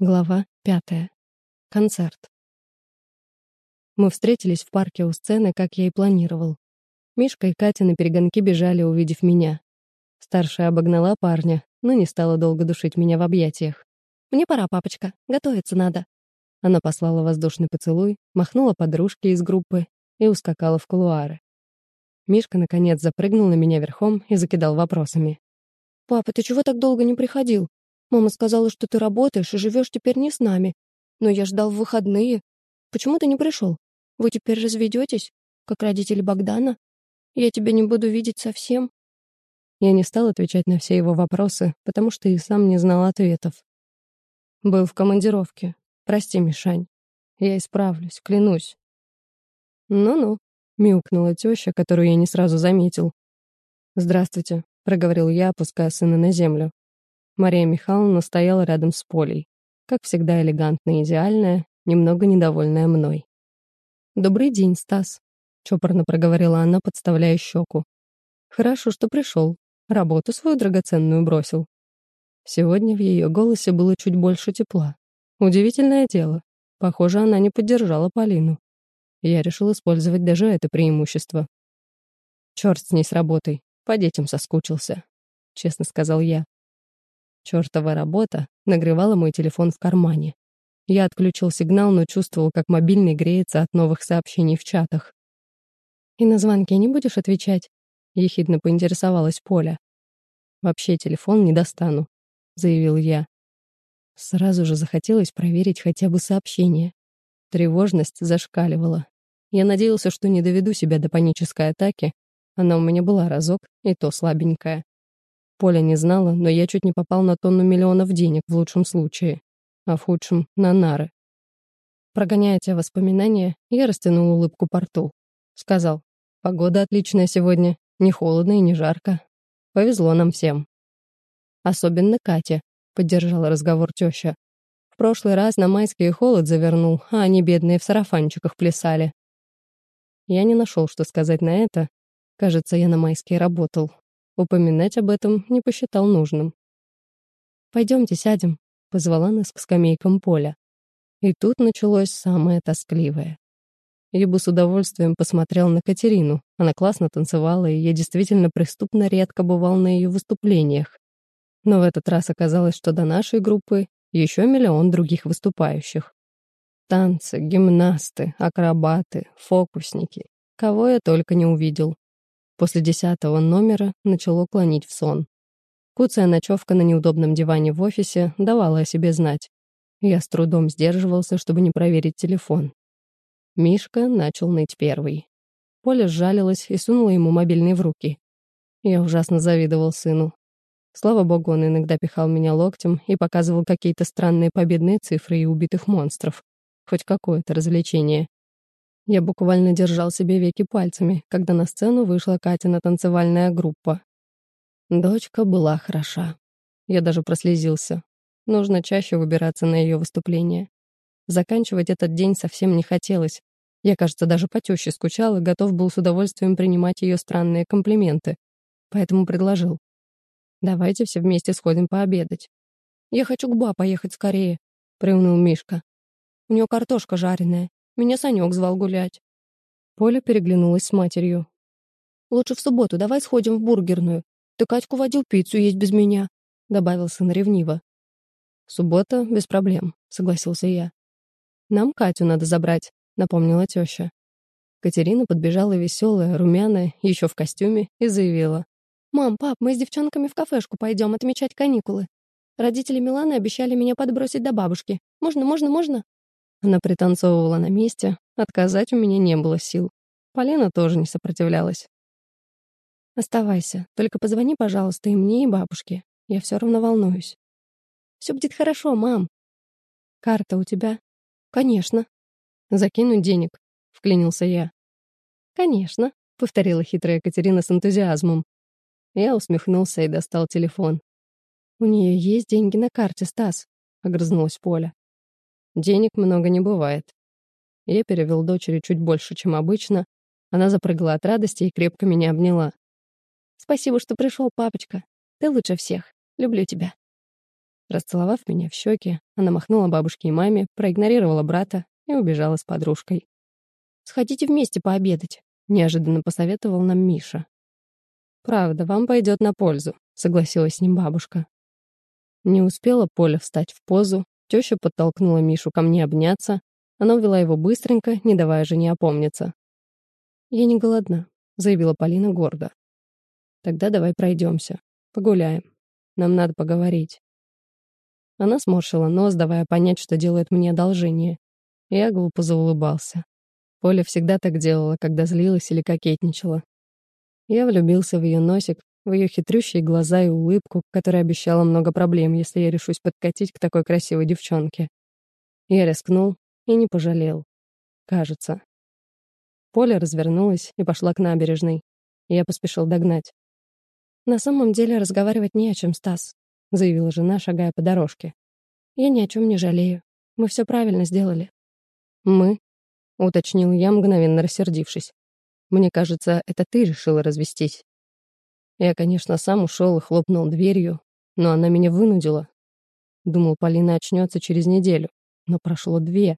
Глава пятая. Концерт. Мы встретились в парке у сцены, как я и планировал. Мишка и Катя на перегонки бежали, увидев меня. Старшая обогнала парня, но не стала долго душить меня в объятиях. «Мне пора, папочка, готовиться надо». Она послала воздушный поцелуй, махнула подружке из группы и ускакала в кулуары. Мишка, наконец, запрыгнул на меня верхом и закидал вопросами. «Папа, ты чего так долго не приходил? Мама сказала, что ты работаешь и живешь теперь не с нами. Но я ждал в выходные. Почему ты не пришел? Вы теперь разведетесь, как родители Богдана? Я тебя не буду видеть совсем. Я не стал отвечать на все его вопросы, потому что и сам не знал ответов. Был в командировке. Прости, Мишань. Я исправлюсь, клянусь. Ну-ну, мяукнула теща, которую я не сразу заметил. «Здравствуйте», — проговорил я, опуская сына на землю. Мария Михайловна стояла рядом с Полей, как всегда элегантная и идеальная, немного недовольная мной. «Добрый день, Стас», — чопорно проговорила она, подставляя щеку. «Хорошо, что пришел. Работу свою драгоценную бросил». Сегодня в ее голосе было чуть больше тепла. Удивительное дело. Похоже, она не поддержала Полину. Я решил использовать даже это преимущество. «Черт с ней с работой. По детям соскучился», — честно сказал я. Чёртова работа нагревала мой телефон в кармане. Я отключил сигнал, но чувствовал, как мобильный греется от новых сообщений в чатах. «И на звонки не будешь отвечать?» — ехидно поинтересовалась Поля. «Вообще телефон не достану», — заявил я. Сразу же захотелось проверить хотя бы сообщение. Тревожность зашкаливала. Я надеялся, что не доведу себя до панической атаки. Она у меня была разок, и то слабенькая. Поля не знала, но я чуть не попал на тонну миллионов денег в лучшем случае, а в худшем — на нары. Прогоняя те воспоминания, я растянул улыбку по рту. Сказал, погода отличная сегодня, не холодно и не жарко. Повезло нам всем. Особенно Кате, поддержала разговор теща. В прошлый раз на майский холод завернул, а они, бедные, в сарафанчиках плясали. Я не нашел, что сказать на это. Кажется, я на майске работал. Упоминать об этом не посчитал нужным. «Пойдемте сядем», — позвала нас к скамейкам поля. И тут началось самое тоскливое. Я бы с удовольствием посмотрел на Катерину. Она классно танцевала, и я действительно преступно редко бывал на ее выступлениях. Но в этот раз оказалось, что до нашей группы еще миллион других выступающих. Танцы, гимнасты, акробаты, фокусники. Кого я только не увидел. После десятого номера начало клонить в сон. Куцая ночевка на неудобном диване в офисе давала о себе знать. Я с трудом сдерживался, чтобы не проверить телефон. Мишка начал ныть первый. Поля сжалилась и сунула ему мобильный в руки. Я ужасно завидовал сыну. Слава богу, он иногда пихал меня локтем и показывал какие-то странные победные цифры и убитых монстров. Хоть какое-то развлечение. Я буквально держал себе веки пальцами, когда на сцену вышла Катина танцевальная группа. Дочка была хороша. Я даже прослезился. Нужно чаще выбираться на ее выступление. Заканчивать этот день совсем не хотелось. Я, кажется, даже по тёще скучал и готов был с удовольствием принимать ее странные комплименты. Поэтому предложил. «Давайте все вместе сходим пообедать». «Я хочу к ба поехать скорее», — приуныл Мишка. «У нее картошка жареная. Меня Санек звал гулять». Поля переглянулась с матерью. «Лучше в субботу давай сходим в бургерную. Ты Катьку водил пиццу есть без меня», — добавил сын ревниво. «Суббота без проблем», — согласился я. «Нам Катю надо забрать», — напомнила теща. Катерина подбежала веселая, румяная, еще в костюме, и заявила. «Мам, пап, мы с девчонками в кафешку пойдем отмечать каникулы. Родители Миланы обещали меня подбросить до бабушки. Можно, можно, можно?» Она пританцовывала на месте, отказать у меня не было сил. Полина тоже не сопротивлялась. «Оставайся, только позвони, пожалуйста, и мне, и бабушке. Я все равно волнуюсь». «Все будет хорошо, мам». «Карта у тебя?» «Конечно». «Закинуть денег», — вклинился я. «Конечно», — повторила хитрая Катерина с энтузиазмом. Я усмехнулся и достал телефон. «У нее есть деньги на карте, Стас», — огрызнулась Поля. Денег много не бывает. Я перевел дочери чуть больше, чем обычно. Она запрыгала от радости и крепко меня обняла. «Спасибо, что пришел, папочка. Ты лучше всех. Люблю тебя». Расцеловав меня в щеки, она махнула бабушке и маме, проигнорировала брата и убежала с подружкой. «Сходите вместе пообедать», — неожиданно посоветовал нам Миша. «Правда, вам пойдет на пользу», — согласилась с ним бабушка. Не успела Поля встать в позу, теща подтолкнула Мишу ко мне обняться, она увела его быстренько, не давая жене опомниться. «Я не голодна», — заявила Полина гордо. «Тогда давай пройдемся, погуляем. Нам надо поговорить». Она сморщила нос, давая понять, что делает мне одолжение. Я глупо заулыбался. Поля всегда так делала, когда злилась или кокетничала. Я влюбился в ее носик, в ее хитрющие глаза и улыбку, которая обещала много проблем, если я решусь подкатить к такой красивой девчонке. Я рискнул и не пожалел. Кажется. Поля развернулась и пошла к набережной. Я поспешил догнать. «На самом деле разговаривать не о чем, Стас», — заявила жена, шагая по дорожке. «Я ни о чем не жалею. Мы все правильно сделали». «Мы?» — уточнил я, мгновенно рассердившись. «Мне кажется, это ты решила развестись». Я, конечно, сам ушел и хлопнул дверью, но она меня вынудила. Думал, Полина очнется через неделю, но прошло две,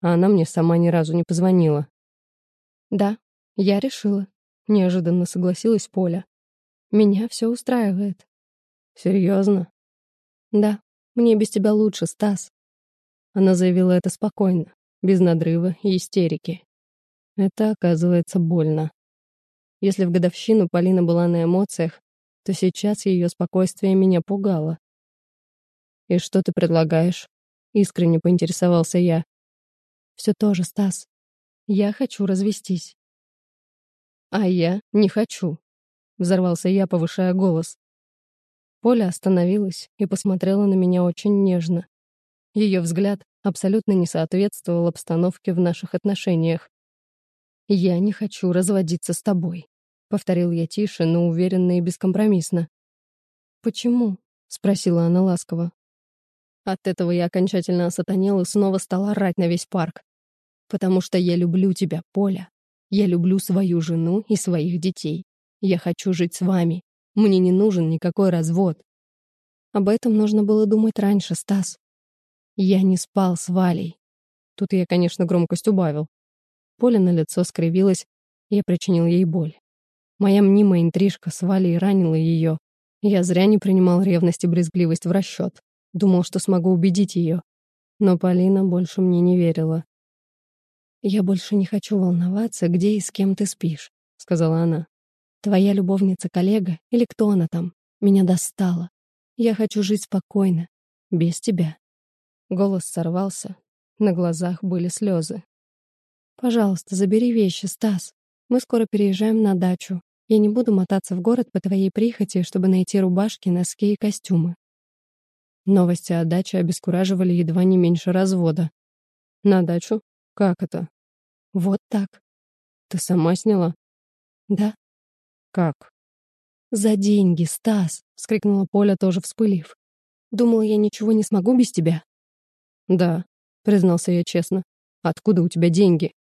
а она мне сама ни разу не позвонила. «Да, я решила», — неожиданно согласилась Поля. «Меня все устраивает». «Серьезно?» «Да, мне без тебя лучше, Стас». Она заявила это спокойно, без надрыва и истерики. Это, оказывается, больно. Если в годовщину Полина была на эмоциях, то сейчас ее спокойствие меня пугало. «И что ты предлагаешь?» — искренне поинтересовался я. «Все то же, Стас. Я хочу развестись». «А я не хочу», — взорвался я, повышая голос. Поля остановилась и посмотрела на меня очень нежно. Ее взгляд абсолютно не соответствовал обстановке в наших отношениях. «Я не хочу разводиться с тобой», Повторил я тише, но уверенно и бескомпромиссно. «Почему?» — спросила она ласково. От этого я окончательно осатанел и снова стал орать на весь парк. «Потому что я люблю тебя, Поля. Я люблю свою жену и своих детей. Я хочу жить с вами. Мне не нужен никакой развод». Об этом нужно было думать раньше, Стас. Я не спал с Валей. Тут я, конечно, громкость убавил. Поля на лицо скривилась, я причинил ей боль. Моя мнимая интрижка с Валей ранила ее. Я зря не принимал ревность и брезгливость в расчет. Думал, что смогу убедить ее. Но Полина больше мне не верила. «Я больше не хочу волноваться, где и с кем ты спишь», — сказала она. «Твоя любовница-коллега, или кто она там, меня достала. Я хочу жить спокойно, без тебя». Голос сорвался, на глазах были слезы. «Пожалуйста, забери вещи, Стас. Мы скоро переезжаем на дачу. Я не буду мотаться в город по твоей прихоти, чтобы найти рубашки, носки и костюмы. Новости о даче обескураживали едва не меньше развода. На дачу? Как это? Вот так. Ты сама сняла? Да. Как? За деньги, Стас, вскрикнула Поля, тоже вспылив. Думала, я ничего не смогу без тебя. Да, признался я честно. Откуда у тебя деньги?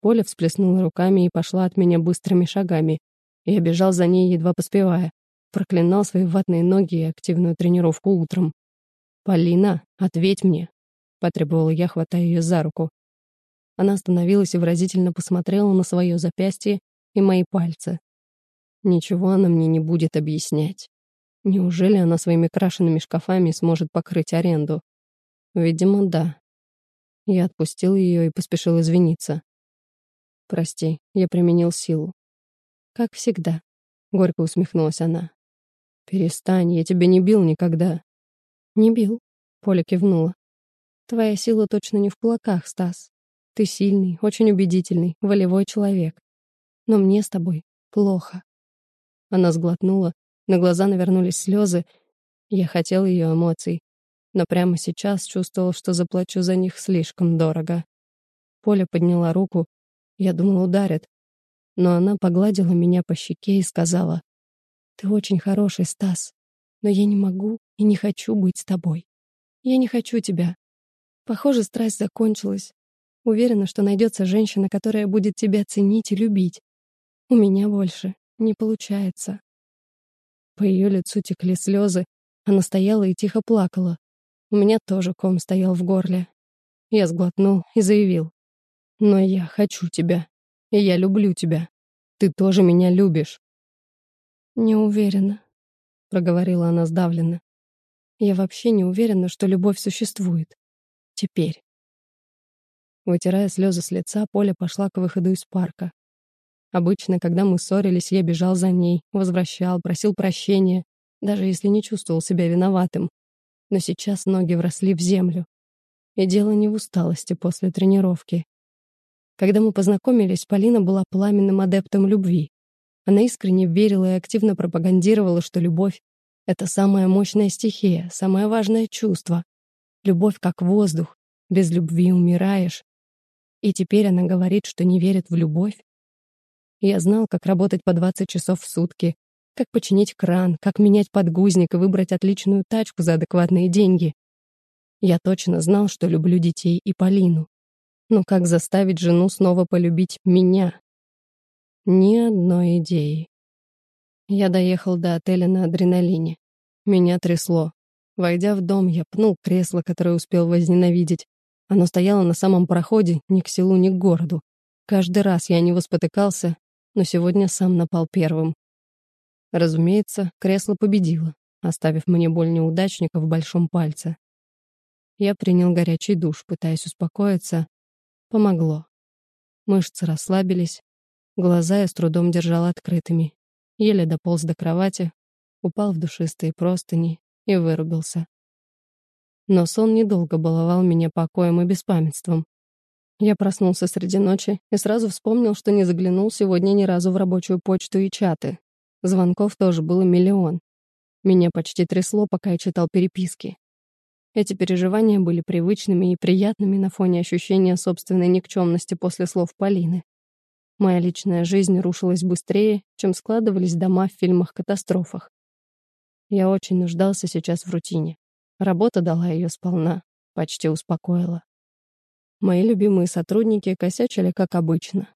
Поля всплеснула руками и пошла от меня быстрыми шагами. Я бежал за ней, едва поспевая. Проклинал свои ватные ноги и активную тренировку утром. «Полина, ответь мне!» — потребовала я, хватая ее за руку. Она остановилась и выразительно посмотрела на свое запястье и мои пальцы. Ничего она мне не будет объяснять. Неужели она своими крашенными шкафами сможет покрыть аренду? Видимо, да. Я отпустил ее и поспешил извиниться. Прости, я применил силу. Как всегда. Горько усмехнулась она. Перестань, я тебя не бил никогда. Не бил. Поля кивнула. Твоя сила точно не в кулаках, Стас. Ты сильный, очень убедительный, волевой человек. Но мне с тобой плохо. Она сглотнула, на глаза навернулись слезы. Я хотел ее эмоций, но прямо сейчас чувствовал, что заплачу за них слишком дорого. Поля подняла руку, я думала, ударит. Но она погладила меня по щеке и сказала, «Ты очень хороший, Стас, но я не могу и не хочу быть с тобой. Я не хочу тебя. Похоже, страсть закончилась. Уверена, что найдется женщина, которая будет тебя ценить и любить. У меня больше не получается». По ее лицу текли слезы, Она стояла и тихо плакала. У меня тоже ком стоял в горле. Я сглотнул и заявил. «Но я хочу тебя. И я люблю тебя. Ты тоже меня любишь». «Не уверена», — проговорила она сдавленно. «Я вообще не уверена, что любовь существует. Теперь». Вытирая слезы с лица, Поля пошла к выходу из парка. Обычно, когда мы ссорились, я бежал за ней, возвращал, просил прощения, даже если не чувствовал себя виноватым. Но сейчас ноги вросли в землю. И дело не в усталости после тренировки. Когда мы познакомились, Полина была пламенным адептом любви. Она искренне верила и активно пропагандировала, что любовь — это самая мощная стихия, самое важное чувство. Любовь как воздух, без любви умираешь. И теперь она говорит, что не верит в любовь. Я знал, как работать по 20 часов в сутки, как починить кран, как менять подгузник и выбрать отличную тачку за адекватные деньги. Я точно знал, что люблю детей и Полину. Но как заставить жену снова полюбить меня? Ни одной идеи. Я доехал до отеля на адреналине. Меня трясло. Войдя в дом, я пнул кресло, которое успел возненавидеть. Оно стояло на самом проходе, ни к селу, ни к городу. Каждый раз я не спотыкался, но сегодня сам напал первым. Разумеется, кресло победило, оставив мне боль неудачника в большом пальце. Я принял горячий душ, пытаясь успокоиться. Помогло. Мышцы расслабились, глаза я с трудом держал открытыми. Еле дополз до кровати, упал в душистые простыни и вырубился. Но сон недолго баловал меня покоем и беспамятством. Я проснулся среди ночи и сразу вспомнил, что не заглянул сегодня ни разу в рабочую почту и чаты, Звонков тоже было миллион. Меня почти трясло, пока я читал переписки. Эти переживания были привычными и приятными на фоне ощущения собственной никчемности после слов Полины. Моя личная жизнь рушилась быстрее, чем складывались дома в фильмах-катастрофах. Я очень нуждался сейчас в рутине. Работа дала ее сполна, почти успокоила. Мои любимые сотрудники косячили, как обычно.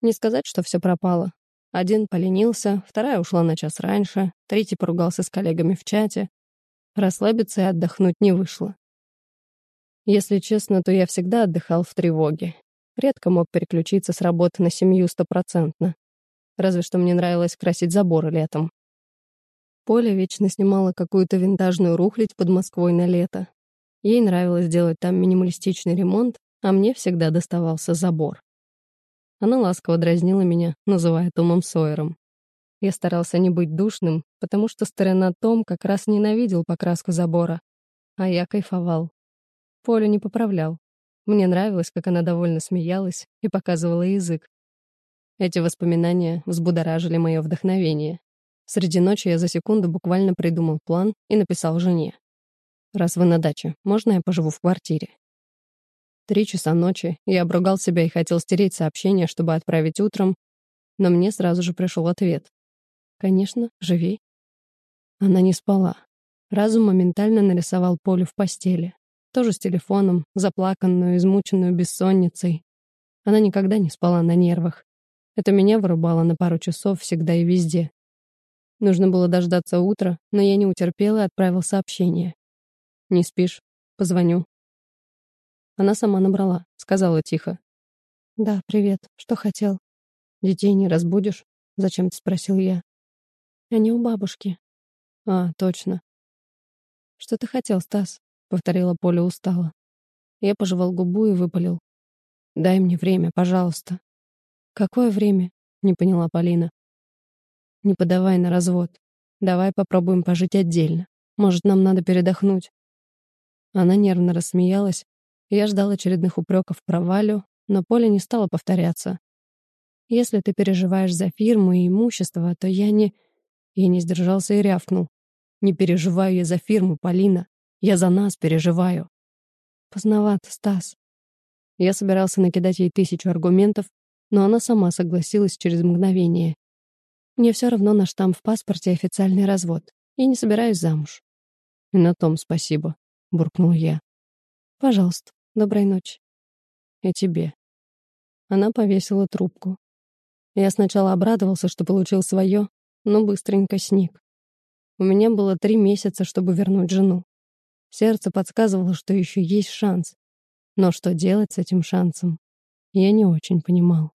Не сказать, что все пропало, один поленился, вторая ушла на час раньше, третий поругался с коллегами в чате. Расслабиться и отдохнуть не вышло. Если честно, то я всегда отдыхал в тревоге. Редко мог переключиться с работы на семью стопроцентно. Разве что мне нравилось красить заборы летом. Поля вечно снимала какую-то винтажную рухлядь под Москвой на лето. Ей нравилось делать там минималистичный ремонт, а мне всегда доставался забор. Она ласково дразнила меня, называя Томом Сойером. Я старался не быть душным, потому что старина Том как раз ненавидел покраску забора, а я кайфовал. Полю не поправлял. Мне нравилось, как она довольно смеялась и показывала язык. Эти воспоминания взбудоражили мое вдохновение. Среди ночи я за секунду буквально придумал план и написал жене. «Раз вы на даче, можно я поживу в квартире?» Три часа ночи, я обругал себя и хотел стереть сообщение, чтобы отправить утром, но мне сразу же пришел ответ. «Конечно, живи». Она не спала. Разум моментально нарисовал Полю в постели. Тоже с телефоном, заплаканную, измученную бессонницей. Она никогда не спала на нервах. Это меня вырубало на пару часов всегда и везде. Нужно было дождаться утра, но я не утерпел и отправил сообщение. «Не спишь? Позвоню. Она сама набрала, сказала тихо. «Да, привет. Что хотел?» «Детей не разбудишь?» — зачем-то спросил я. «Они у бабушки». «А, точно». «Что ты хотел, Стас?» — повторила Поля устало. Я пожевал губу и выпалил. «Дай мне время, пожалуйста». «Какое время?» — не поняла Полина. «Не подавай на развод. Давай попробуем пожить отдельно. Может, нам надо передохнуть». Она нервно рассмеялась, я ждал очередных упреков про Валю, но Поля не стала повторяться. «Если ты переживаешь за фирму и имущество, то я не...» Я не сдержался и рявкнул. «Не переживаю я за фирму, Полина. Я за нас переживаю». «Поздновато, Стас». Я собирался накидать ей тысячу аргументов, но она сама согласилась через мгновение. «Мне все равно на штамп в паспорте официальный развод. Я не собираюсь замуж». «И на том спасибо», — буркнул я. «Пожалуйста». Доброй ночи. И тебе. Она повесила трубку. Я сначала обрадовался, что получил свое, но быстренько сник. У меня было три месяца, чтобы вернуть жену. Сердце подсказывало, что еще есть шанс. Но что делать с этим шансом, я не очень понимал.